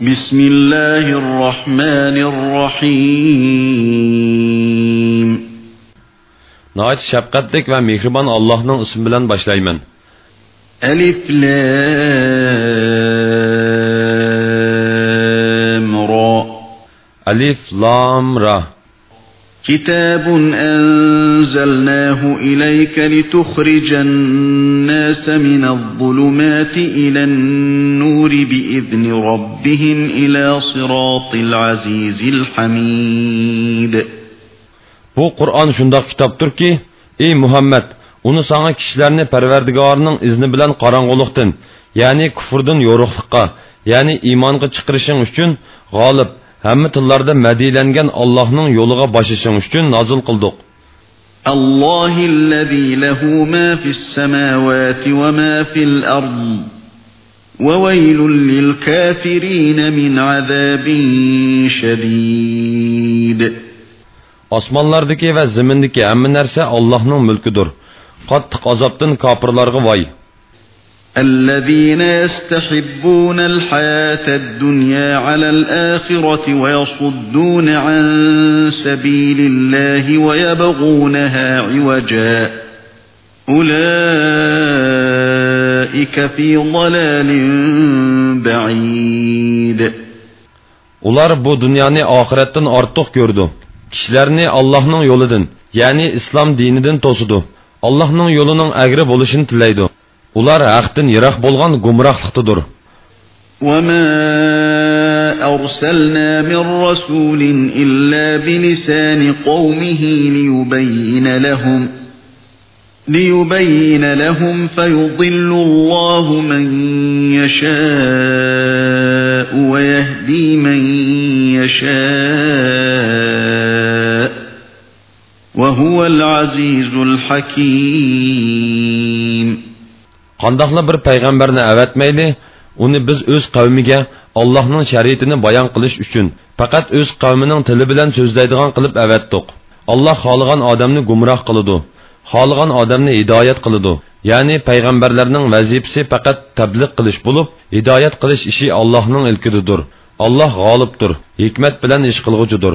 بسم الله الرحمن الرحيم Nəhayət şəfqətlik və mehriban Allah'ın ismi bilan başlayman. ألف لام را Alif, Lam, Ra. كتاب أنزلناه إليك لتخرج الناس من الظلمات إلى النور بإذن ربهم إلى صراط العزيز الحميد Bu Qur'on shundoq kitobdirki, ey Muhammad, uni sana kishilarni Parvardigorning izni bilan qorong'ulikdan, ya'ni kufrdan yo'ruqlikqa, ya'ni iymonga chiqarishing uchun g'olib, hamma tillarda madilangan Allohning yo'liga boshishing uchun nozil qildik. الله الذي له ما في السماوات وما في الأرض وويل للكافرين من عذاب شديد Osmonlardagi va zimindagi hamma narsa Allohning mulkidir. Qattiq azobdan kofirlarga voy. الذين يستحبون الحياة الدنيا على الآخرة ويصدون عن سبيل الله ويبغونها عوجا أولئك في ضلال بعيد Ular bu dunyoni oxiratdan ortiq ko'rdi. Kishilarni Allohning yo'lidan, ya'ni islom dinidan to'sidi. Allohning yo'lining agri bo'lishini tilaydi. Ular haqdan yiroq bo'lgan gumrohlikdadir. وما أرسلنا من رسول إلا بلسان قومه ليبين لهم ليبين لهم فيضل الله من يشاء ويهدي من يشاء وهو العزيز الحكيم qandoqla bir payg'ambarni avatmayli uni biz o'z qavmiga allohning shariatini bayon qilish uchun faqat o'z qavmining tili bilan so'zlaydigan qilib avatdiq alloh xohlagan odamni gumroh qiladi xohlagan odamni hidoyat qiladi ya'ni payg'ambarlarning vazifasi faqat tabliq qilish bo'lib hidoyat qilish ishi allohning ilkididir alloh g'olibdir hikmat bilan ish qilg'uchidir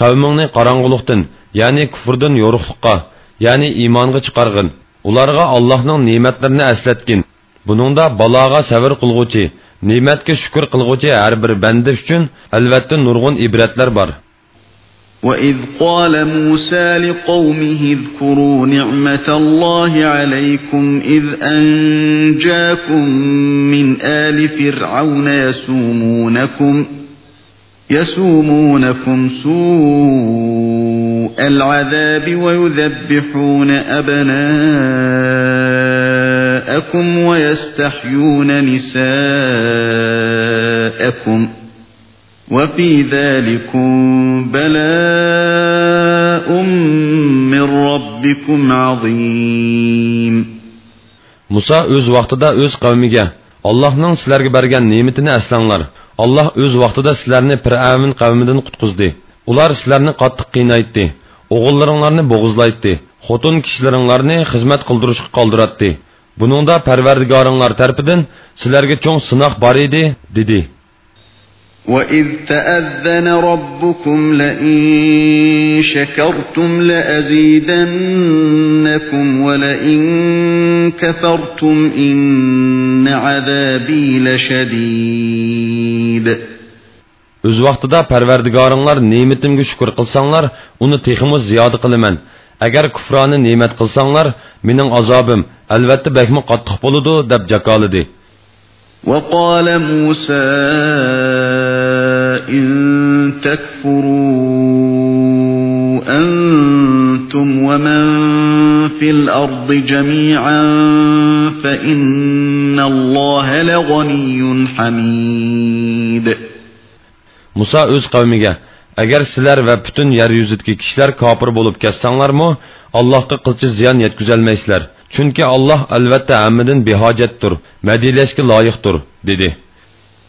qavmingni qorong'ulikdan, ya'ni kufrdan yo'ruqlikqa, ya'ni iymonga chiqarg'in. Ularga Allohning ne'matlarini eslatgin. Buningda baloga sabr qilguvchi, ne'matga shukr qilguvchi har bir banda uchun albatta nurg'un ibratlar bor. وَإِذْ قَالَ مُوسَى لِقَوْمِهِ اذْكُرُوا نِعْمَةَ اللَّهِ عَلَيْكُمْ إِذْ أَنْجَاكُمْ مِنْ آلِ فِرْعَوْنَ يَسُومُونَكُمْ يَسُومُونَكُمْ سُوءَ الْعَذَابِ وَيُذَبِّحُونَ أَبْنَاءَكُمْ وَيَسْتَحْيُونَ نِسَاءَكُمْ ۚ وفي ذلكم بلاء من ربكم عظيم Musa o'z vaqtida o'z qavmiga Allohning sizlarga bergan ne'matini aslanglar. Alloh o'z vaqtida sizlarni Fir'avn qavmidan qutqizdi. Ular sizlarni qattiq qiynaytdi. O'g'illaringlarni bo'g'izlaytdi. Xotin kishilaringlarni xizmat qildirishga qoldiratdi. Buningda Parvardigoringlar tarafidan sizlarga cho'ng sinoq bor edi, dedi. وَإِذْ تَأَذَّنَ رَبُّكُمْ لَئِن شَكَرْتُمْ لَأَزِيدَنَّكُمْ وَلَئِن كَفَرْتُمْ إِنَّ عَذَابِي لَشَدِيدٌ Öz vaqtida Parvardigoringlar ne'matimga shukr qilsanglar, uni teximiz ziyoda qilaman. Agar kufroni ne'mat qilsanglar, mening azobim albatta bakmi qattiq bo'ladi deb jakolidi. وقال موسى إن تكفروا أنتم ومن في الأرض جميعا فإن إن الله لغني حميد muso o'z qavmiga agar sizlar va butun yer yuzidagi kishilar kofir bo'lib ketsanglarmi allohga qilchi ziyon yetkazolmaysizlar chunki alloh albatta hammadan behojatdir madilashga loyiqdir dedi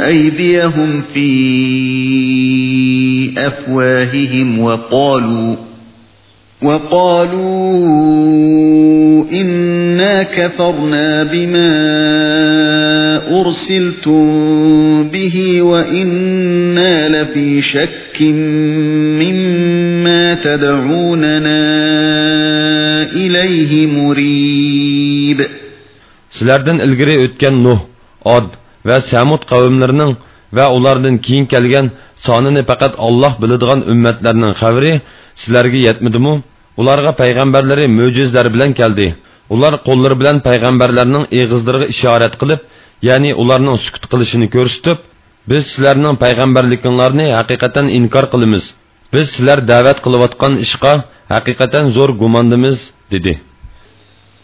أيديهم في أفواههم وقالوا وقالوا إنا كفرنا بما أرسلتم به وإنا لفي شك مما تدعوننا إليه مريب. sizlardan ilgari o'tgan nuh od va samud qavmlarining va ulardan keyin kelgan sonini faqat olloh biladigan ummatlarning xabari sizlarga yetmidimi ularga payg'ambarlari mo'jizlar bilan keldi. Ular qo'llari bilan payg'ambarlarning eg'izlariga ishorat qilib ya'ni ularning sukut qilishini ko'rsatib biz sizlarning payg'ambarlikinglarni haqiqatan inkor qilamiz. Biz sizlar da'vat qilayotgan ishqa haqiqatan zo'r gumondimiz dedi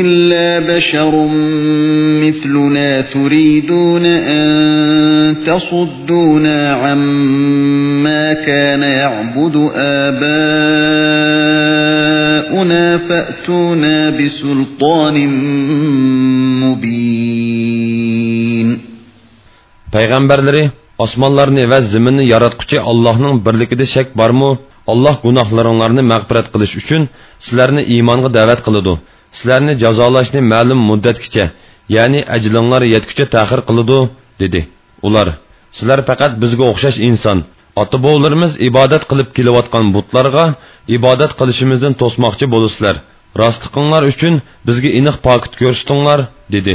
إلا بشر مثلنا تريدون أن تصدونا عما كان يعبد آباؤنا فأتونا بسلطان مبين payg'ambarlari osmonlarni va zaminni yaratquchi allohning birligida shak bormi alloh gunohlaringlarni mag'firat qilish uchun sizlarni iymonga da'vat qiladi sizlarni jazolashni ma'lum muddatgacha ya'ni ajlinglar yetguncha ta'xir qiladi dedi. Ular sizlar faqat bizga o'xshash inson ota bovlarimiz ibodat qilib kelayotgan butlarga ibodat qilishimizdan to'smoqchi bo'lasizlar. Rostliqinglar uchun bizga iniq pokit ko'rsatinglar dedi.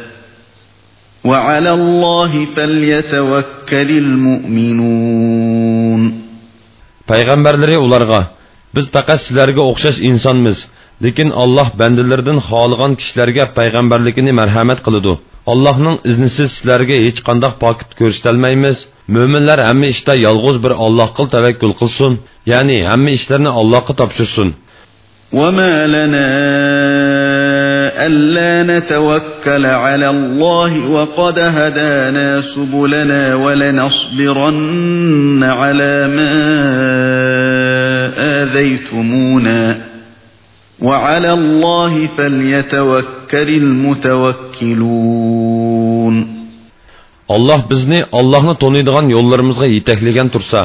وعلى الله فليتوكل المؤمنون payg'ambarlari ularga biz faqat sizlarga o'xshash insonmiz lekin alloh bandalaridan xohlagan kishilarga payg'ambarligini marhamat qiladi allohning iznisiz sizlarga hech qandoq pokit ko'rsatolmaymiz mo'minlar hamma ishda yolg'iz bir allohga tavakkul qilsin ya'ni hamma ishlarni allohga topshirsin وما لنا ألا نتوكل على الله وقد هدانا سبلنا ولنصبرن على ما آذيتمونا وعلى الله فليتوكل المتوكلون alloh bizni allohni to'niydigan yo'llarimizga yetaklagan tursa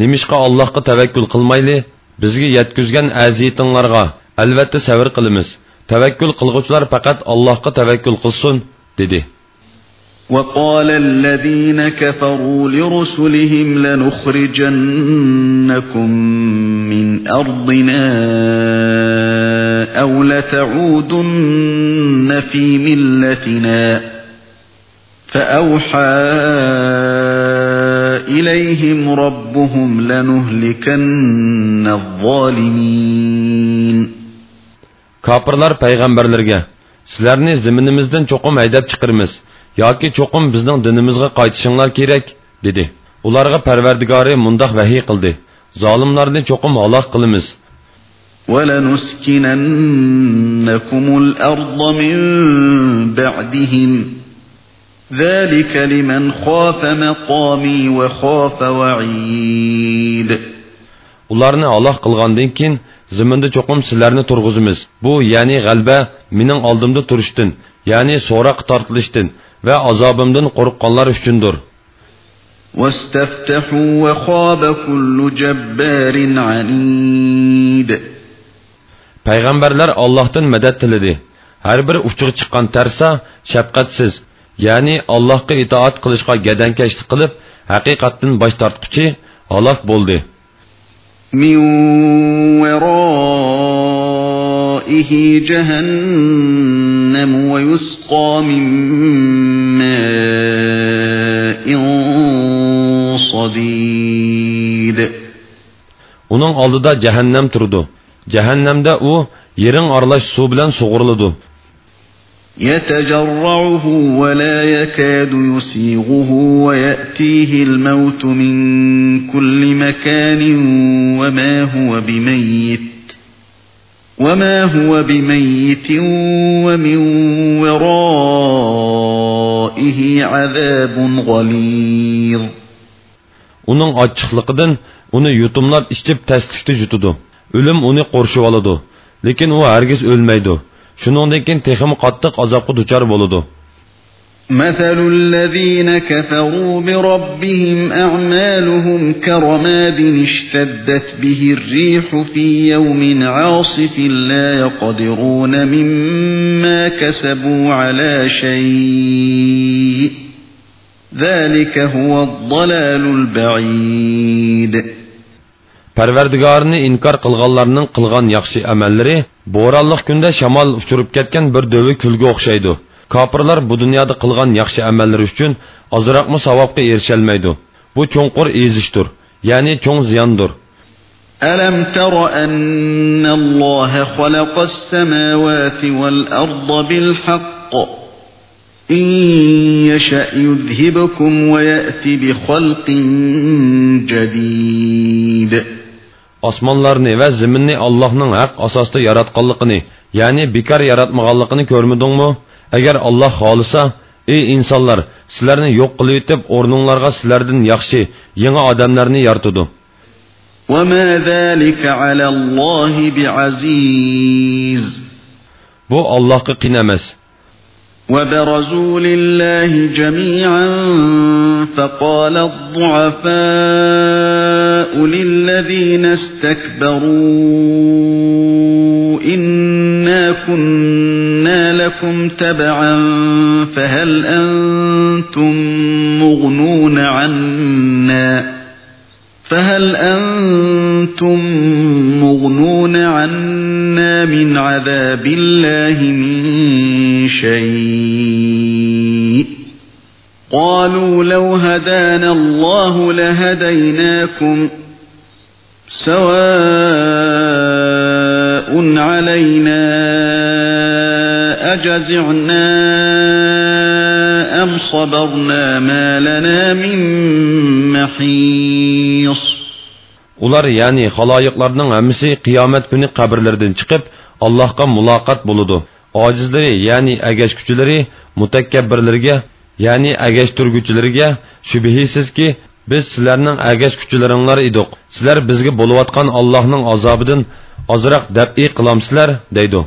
nemishqa allohga tavakkul qilmayli bizga yetkazgan aziyatinglarga albatta savr qilamiz tavakkul qilg'uvchilar faqat allohga tavakkul qilsin dedi وقال الذين كفروا لرسلهم لنخرجنكم من أرضنا أو لتعودن في ملتنا. فأوحى إليهم ربهم لنهلكن الظالمين. Kapırlar payg'ambarlarga sizlarni ziminimizdan cho'qim haydab chiqirmiz yoki cho'qim bizning dinimizga qaytishinglar kerak dedi ularga parvardigori mundoq vahiy qildi zolimlarni cho'qim halok qilamiz ولنسكننكم الأرض من بعدهم ذلك لمن خاف مقامي وخاف وعيد ularni aloq qilgandan keyin ziminda cho'qim sizlarni turg'izimiz bu ya'ni g'alba mening oldimda turishdan ya'ni so'roq tortilishdan va azobimdan qo'rqqanlar uchundir واستفتحوا وخاب كل جبار عنيد payg'ambarlar ollohdan madad tiladi har bir uchig'i chiqqan tarsa shafqatsiz ya'ni allohga itoat qilishga gadankashlik qilib haqiqatdan bosh tortquchi halok bo'ldi من ورائه جهنم ويسقى من ماء صديد uning oldida jahannam turdi jahannamda u yering aralash suv bilan sug'uriladi يتجرعه ولا يكاد يسيغه ويأتيه الموت من كل مكان وما هو بميت وما هو بميت ومن ورائه عذاب غليظ uning ochiqliqidan uni yutumlab ichib taslikda jutidi o'lim uni qo'rshib oladi lekin u hargiz o'lmaydi shuningdan keyin texmi qattiq azobga duchor bo'ladi مثل الذين كفروا بربهم أعمالهم كرماد اشتدت به الريح في يوم عاصف لا يقدرون مما كسبوا على شيء. ذلك هو الضلال البعيد. Parvardigorini inkor qilganlarning qilgan yaxshi amallari bo'ronliq kunda shamol uchirib ketgan bir do'vi kulga o'xshaydi kofirlar bu dunyoda qilgan yaxshi amallari uchun ozroqmi savobga erisholmaydi bu cho'nqur ezishdir ya'ni cho'ng ziyondir ألم تر أن الله خلق السماوات والأرض بالحق إن يشأ يذهبكم ويأتي بخلق جديد osmonlarni va zaminni allohning haq asosida yaratganligini ya'ni bekor yaratmaganligini ko'rmadingmi agar alloh xohlasa ey insonlar sizlarni yo'q qilib yetib o'rninglarga sizlardan yaxshi yangi odamlarni yaratadi وما ذلك على الله بعزيز bu allohga qiyin emas وبرزوا لله جميعا فقال الضعفاء للذين استكبروا إنا كنا لكم تبعا فهل أنتم مغنون عنا فهل أنتم مغنون عنا من عذاب الله من شيء قالوا لو هدانا الله لهديناكم سواء علينا أجزعنا أم صبرنا ما لنا من محيص ular ya'ni haloyiqlarning hammasi qiyomat kuni qabrlaridan chiqib allohga muloqot bo'ludi ojizlari ya'ni agashkuchilari mutakabbirlarga ya'ni agashturguchilarga shubhisizki biz sizlarning agashkuchilaringlar edik sizlar bizga bo'layotgan allohning azobidan ozroq dabiy qilamsizlar deydi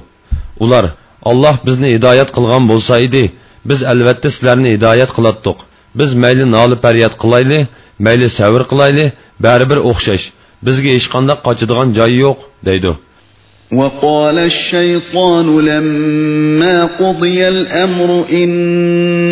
ular olloh bizni hidoyat qilgan bo'lsa edi biz albatta sizlarni hidoyat qilatdiq biz mayli noli faryod qilayli mayli savr qilayli baribir o'xshash bizga hech qanday qochadigan joyi yo'q deydi وقال الشيطان لما قضي الأمر إن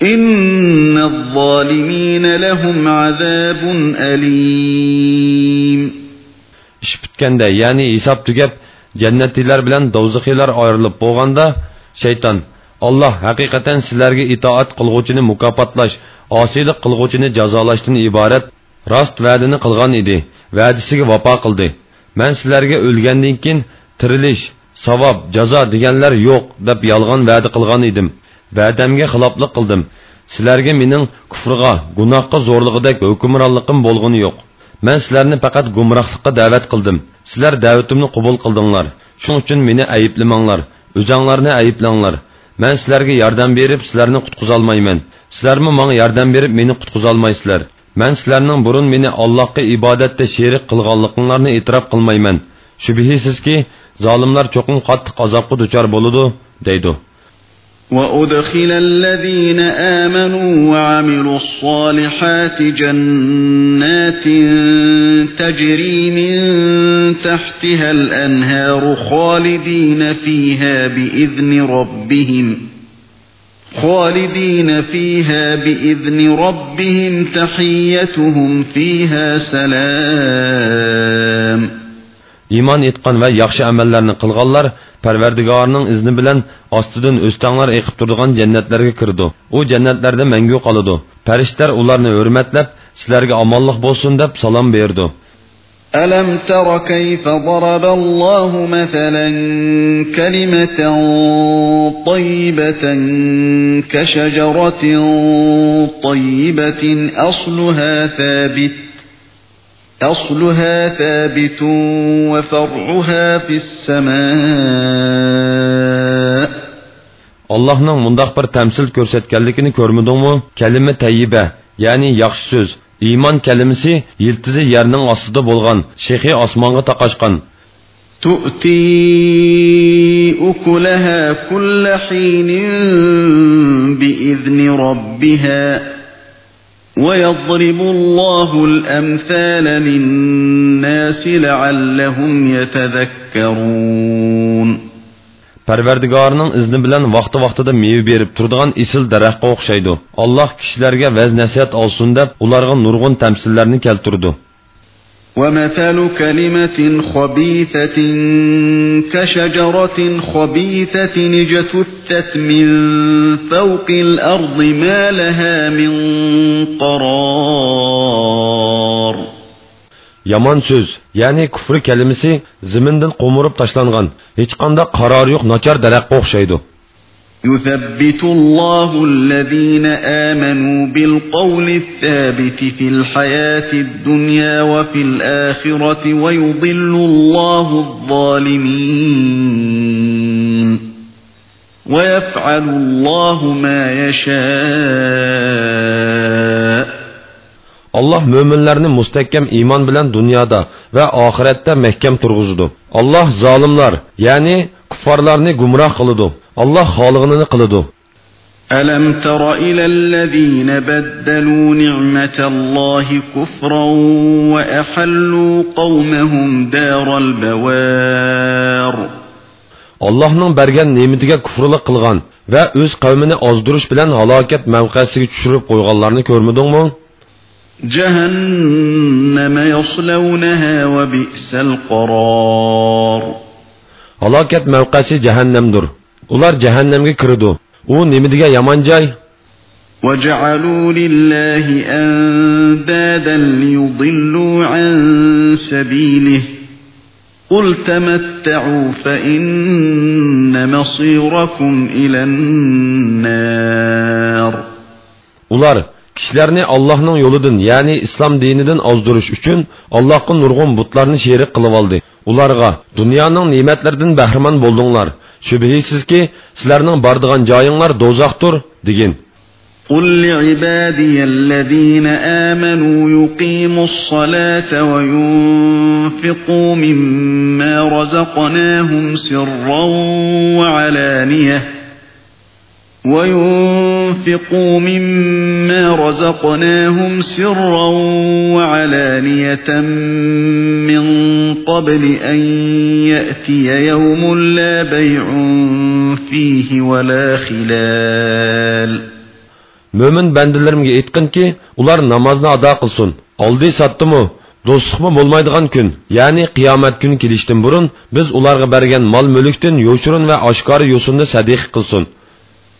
İnna zalimin lehum azabun alim. İş bitkende yani hesap tügep cennetliler bilen davzukiler ayrılıp boğanda şeytan Allah hakikaten sizlerge itaat kılgıçını mukapatlaş, asilik kılgıçını cazalaştığını ibaret, rast vədini qılğan idi, vədisiga vafa qıldı. Mən sizlərge ölgəndən kin, tiriliş, savab, caza deganlar yo'q deb yolg'on va'da qilgan edim vədəmgə xilaflıq qıldım. Sizlərə mənim küfrğa, günahqa zorluğudak hökmranlığım bolğunu yox. Mən sizlərni faqat gumrahlıqqa dəvət qıldım. Sizlər dəvətimni qəbul qıldınlar. Şunun üçün məni ayıplamanglar, özənglərni ayıplanlar. Mən sizlərə yardım verib sizlərni qutquza almayman. Sizlərmi mənə yardım verib məni qutquza almaysızlar. Mən sizlərinin burun məni Allahqa ibadətdə şerik qılğanlıqlarını etiraf qılmayman. Şübhəsiz ki, zalimlər çoxun qattiq azabqa düçar boludu, deydi. وأدخل الذين آمنوا وعملوا الصالحات جنات تجري من تحتها الأنهار خالدين فيها بإذن ربهم خالدين فيها بإذن ربهم تحيتهم فيها سلام iymon etgan va yaxshi amallarni qilganlar parvardigorning izni bilan ostidan o'stanglar eqib turadigan jannatlarga kirdi u jannatlarda mangu qoladi farishtalar ularni hurmatlab sizlarga omonlik bo'lsin deb salom berdi ألم تر كيف ضرب الله مثلا كلمة طيبة كشجرة طيبة أصلها ثابت أصلها ثابت وفرعها في السماء Allah'ın mundaq bir təmsil göstərdiklərini görmədinmi? Kəlmə təyyibə, yəni yaxşı söz, iman kəlməsi yıldızı yerin astında bolğan, şeyxi osmonga taqaşqan. تؤتي أكلها كل حين بإذن ربها ويضرب الله الأمثال للناس لعلهم يتذكرون Parvardigorning izni bilan vaqti-vaqtida meva berib turadigan isil daraxtga o'xshaydi. Alloh kishilarga vaz nasihat olsin deb ularga nurg'un tamsillarni keltirdi. ومثل كلمة خبيثة كشجرة خبيثة اجتثت من فوق الأرض ما لها من قرار Yaman söz, ya'ni kufr kalimasi zimindan qo'murib tashlangan, hech qanday qaror yo'q nachar daraxtga o'xshaydi. يثبت الله الذين آمنوا بالقول الثابت في الحياة الدنيا وفي الآخرة ويضل الله الظالمين ويفعل الله ما يشاء Allah möminlərni müstəhkəm iman bilan dunyoda va oxiratda mahkam turg'izdi. Alloh zolimlar, ya'ni kuffarlarni gumroh qiladi. Alloh xolig'ini qiladi. ألم تر إلى الذين بدلوا نعمة الله كفرا وأحلوا قومهم دار البوار Allohning bergan ne'matiga kufrlik qilgan va o'z qavmini ozdirish bilan halokat mavqesiga tushirib qo'yganlarni ko'rmadingmi? جهنم يصلونها وبئس القرار Halokat mavqesi jahannamdir. Ular jahannamga kirdi. U nimidiga yomon joy? وجعلوا لله أندادا ليضلوا عن سبيله قل تمتعوا فإن مصيركم إلى النار Ular kishilarni Allohning yo'lidan, ya'ni islom dinidan ozdirish uchun Allohga nurg'un butlarni sherik qilib oldi. Ularga dunyoning ne'matlaridan bahramand bo'ldinglar. Shubhisizki, sizlarning bordigan joyinglar do'zaxdir, degan. قل لعبادي الذين آمنوا يقيموا الصلاة وينفقوا مما رزقناهم سرا وعلانية وينفقوا مما رزقناهم سرا وعلانية من قبل أن يأتي يوم لا بيع فيه ولا خلال mo'min bandalarimga aytqinki ular namozni ado qilsin oldi sotdimi do'stliqmi bo'lmaydigan kun ya'ni qiyomat kuni kelishdan burun biz ularga bergan mol mulkdan yo'shirin va oshkora yo'sinni sadiq qilsin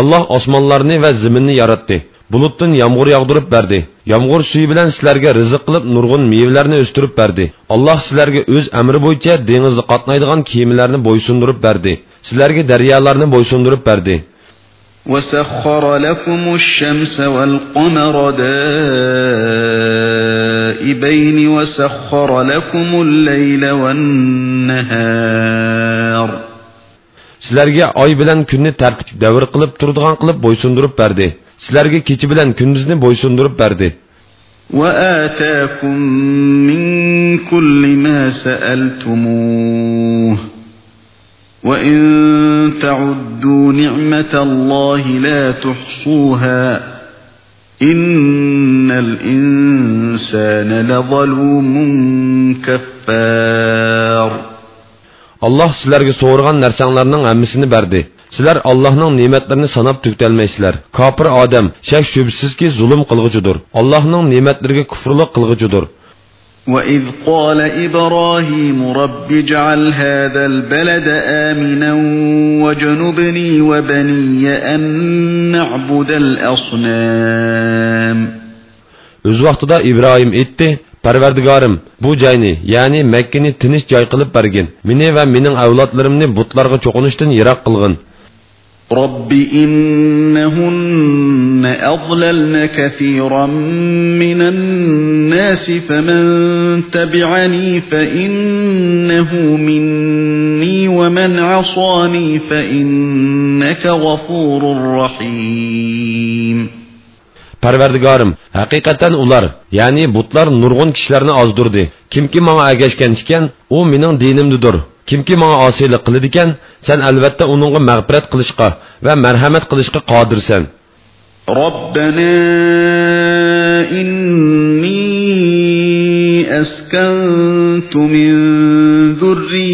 alloh osmonlarni va ziminni yaratdi bulutdan yomg'ir yog'dirib berdi yomg'ir suvi bilan sizlarga rizq qilib nurg'un mevalarni o'stirib berdi alloh sizlarga o'z amri bo'yicha dengizda qatnaydigan kemalarni bo'ysundirib berdi sizlarga daryolarni bo'ysundirib berdi وسخر لكم الشمس والقمر دائبين وسخر لكم الليل والنهار sizlarga oy bilan kunni tartib davr qilib turadigan qilib bo'ysundirib berdi sizlarga kecha bilan kunduzni bo'ysundirib berdi وآتاكم من كل ما سألتموه وإن تعدوا نعمة الله لا تحصوها إن الإنسان لظلوم كفار alloh sizlarga so'ragan narsanglarning hammasini berdi sizlar allohning ne'matlarini sanab tugtalmaysizlar kofir odam shak shubsizki zulm qilg'uchidir allohning ne'matlariga kufrlik qilg'uchidir وإذ قال إبراهيم رب اجعل هذا البلد آمنا وجنبني وبني أن نعبد الأصنام Öz vaqtida İbrahim aytdi: Parvardigorim, bu joyni, ya'ni Makkani tinch joy qilib bergin. Meni va mening avlodlarimni butlarga cho'qinishdan yiroq qilgin. رب إنهن أضللن كثيرا من الناس فمن تبعني فإنه مني ومن عصاني فإنك غفور رحيم Parvardigorim, haqiqatan ular, ya'ni butlar nurg'un kishilarni ozdirdi. Kimki menga agashgan ekan, u mening dinimdidir. Kimki menga osiylik qiladi ekan, sen albatta uningga mag'firat qilishga va marhamat qilishga qodirsan. ربنا إني أسكنت من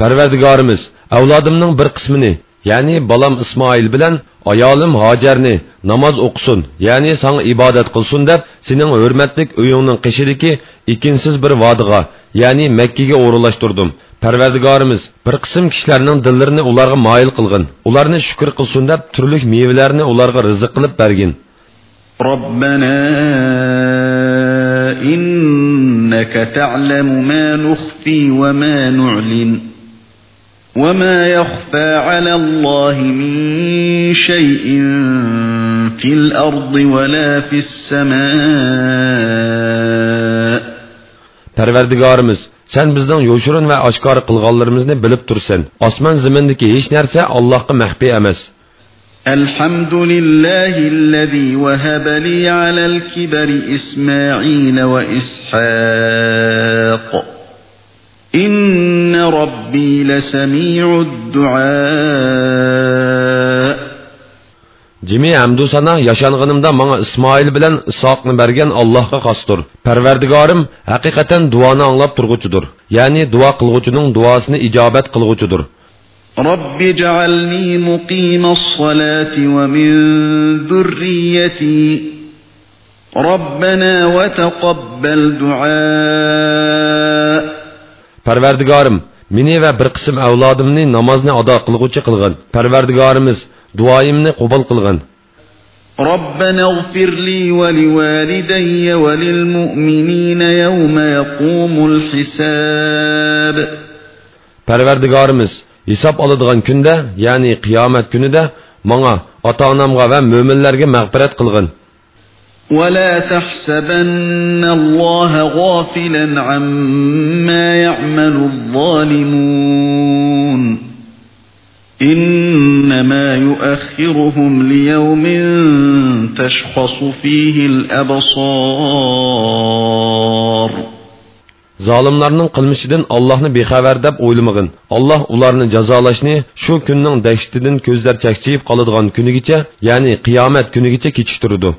parvardigorimiz avlodimning bir qismini ya'ni bolam ismoil bilan ayolim hojarni namoz o'qisin ya'ni sanga ibodat qilsin deb sening hurmatlik uyingning qishidiki ikinsiz bir vodiga ya'ni makkaga o'rinlashtirdim parvardigorimiz bir qism kishilarning dillarini ularga moyil qilg'in ularni shukur qilsin deb turli mevalarni ularga rizq qilib bergin. Robbana innaka ta'lamu ma nukhfi va ma nu'lin. وما يخفى على الله من شيء في الأرض ولا في السماء Parvardigorimiz, sen bizning yo'shirin va oshkor qilganlarimizni bilib tursan. Osmon zimindagi hech narsa Allohga maxfiy emas. الحمد لله الذي وهب لي على الكبر إسماعيل وإسحاق إن ربي لسميع الدعاء Jimi hamdu sana yaşanğınımda bana İsmail bilen İshaqni bergen Allah'a xosdir. Parvardigorim haqiqatan duoni anglab turg'uchidir. Ya'ni duo qilg'uchining duosini ijobat qilg'uchidir. رب اجعلني مقيم الصلاة ومن ذريتي ربنا وتقبل دعاء parvardigorim meni va bir qism avlodimni namozni ado qilg'uchi qilg'in parvardigorimiz duoyimni qabul qilg'in ربنا اغفر لي ولوالدي وللمؤمنين يوم يقوم الحساب parvardigorimiz hisob oladigan kunda ya'ni qiyomat kunida manga ota onamga va mo'minlarga mag'firat qilg'in ولا تحسبن الله غافلا عما يعمل الظالمون إنما يؤخرهم ليوم تشخص فيه الأبصار Zalimlarning qilmishidan Allohni bexabar deb o'ylamag'in. Alloh ularni jazolashni shu kunning dahshatidan ko'zlar chakchiyib qoladigan kunigacha, ya'ni qiyomat kunigacha kechiktirdi.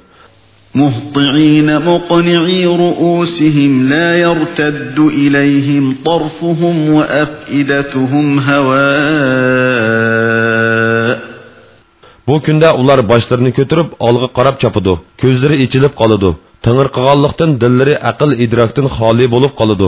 مهطعين مقنعي رؤوسهم لا يرتد إليهم طرفهم وأفئدتهم هواء Bu kunda ular boshlarini ko'tarib olg'a qarab chopadi. Ko'zlari ichilib qoladi. Tang'irqaganlikdan dillari aql idrokdan xoli bo'lib qoladi.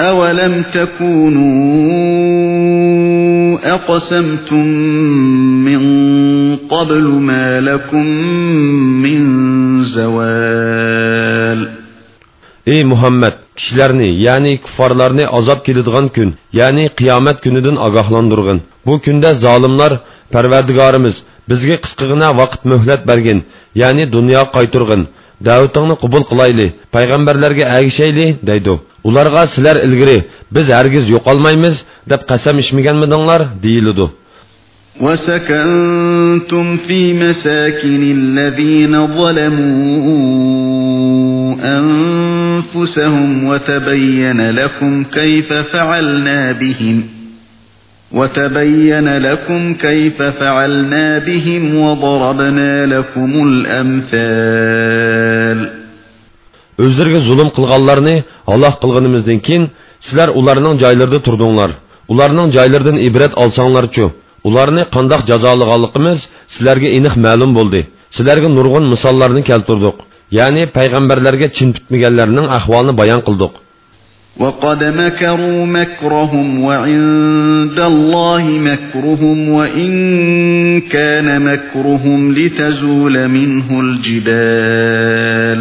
أولم تكونوا أقسمتم من قبل ما لكم من زوال Ey Muhammed, kishilarni, ya'ni kuffarlarni azob keladigan kun, ya'ni qiyomat kunidan ogohlantirgin. Bu kunda zolimlar Parvardigorimiz bizga qisqagina vaqt muhlat bergin, ya'ni dunyo qayturgin. Da'vatingni qabul qilayli, payg'ambarlarga agishayli, deydi. ularga sizlar ilgari biz hargiz yo'qolmaymiz deb qasam ichmaganmidinglar deyiladi وسكنتم في مساكن الذين ظلموا أنفسهم وتبين لكم كيف فعلنا بهم وتبين لكم كيف فعلنا بهم وضربنا لكم الأمثال o'zlariga zulm qilganlarni Alloh qilganimizdan keyin sizlar ularning joylarida turdinglar. Ularning joylaridan ibrat olsanglarchu, ularni qandoq jazolaganligimiz sizlarga aniq ma'lum bo'ldi. Sizlarga nurg'un misollarni keltirdik. Ya'ni payg'ambarlarga chin bitmaganlarning ahvolini bayon qildik. وقد مكروا مكرهم وعند الله مكرهم وإن كان مكرهم لتزول منه الجبال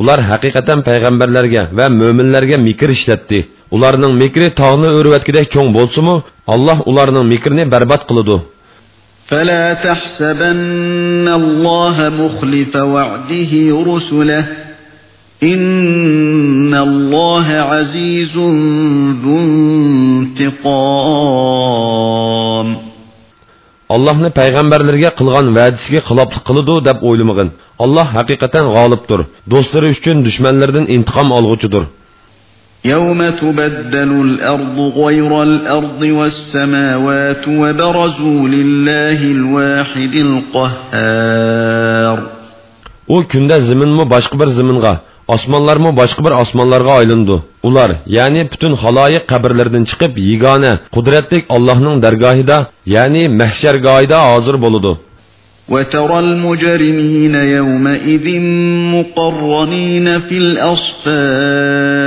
ular haqiqatan payg'ambarlarga va mo'minlarga mikr ishlatdi ularning mikri tog'ni o'rvatkidek cho'ng bo'lsimu alloh ularning mikrini barbod qiladi فلا تحسبن الله مخلف وعده رسله إن الله عزيز ذو انتقام Allah'ni payg'ambarlarga qilgan va'dasiga xiloflik qiladi deb o'ylamag'in. Alloh haqiqatan g'olibdir. Do'stlari uchun dushmanlardan intiqom olg'uchidir. يوم تبدل الأرض غير الأرض والسماوات وبرزوا لله الواحد القهار O kunda ziminmi boshqa bir ziminga, osmonlarmi boshqa bir osmonlarga aylandi. Ular, ya'ni butun xaloyiq qabrlaridan chiqib, yigona, qudratli Allohning dargohida, ya'ni mahshargohida hozir bo'ladi. وترى المجرمين يومئذ مقرنين في الأصفاد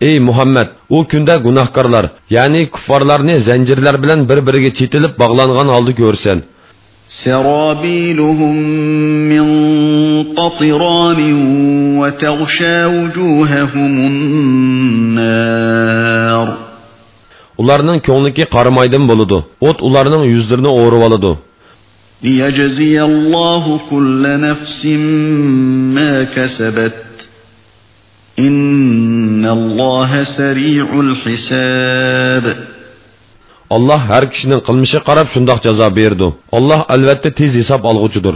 Ey Muhammed, o kunda gunohkorlar, ya'ni kuffarlarni zanjirlar bilan bir-biriga chetilib bog'langan holda ko'rsan. سرابيلهم من قطران وتغشى وجوههم النار Ularning ko'ngliki qarimaydan bo'ladi. O't ularning yuzlarini o'rib oladi. ليجزي الله كل نفس ما كسبت إن الله سريع الحساب alloh har kishining qilmishi qarab shundoq jazo berdi alloh albatta tez hisob olg'uchidir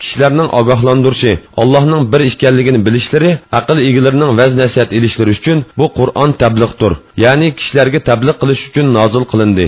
kishilarning ogohlantirishi allohning bir ekanligini bilishlari aql egalarining vaz nasihat ilishlari uchun bu qur'on tabliqdir ya'ni kishilarga tabliq qilish uchun nozil qilindi